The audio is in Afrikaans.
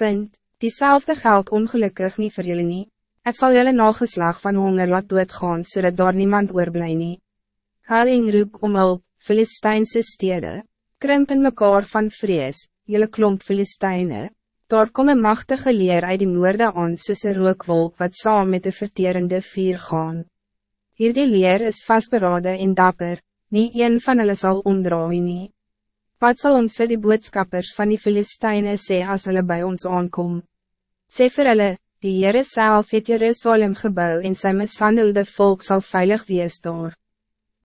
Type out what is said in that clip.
Punt, diezelfde geld ongelukkig niet voor jullie niet. Het zal jullie nageslag van honger laat doodgaan, zodat daar niemand oorblij nie. Haling roep om hulp, Filistijnse stede, krimp in mekaar van vrees, jullie klomp Filistijnen. Daar kom een machtige leer uit die noorde aan soos een rookwolk wat saam met de verterende vier gaan. Hierdie leer is vastberaden en dapper, niet een van hulle sal omdraai nie. Wat zal ons vir die boodskappers van die Filistijnen sê as hulle bij ons aankom? Sê vir hulle, die Heere self het Jerusalem gebouw en sy mishandelde volk zal veilig wees daar.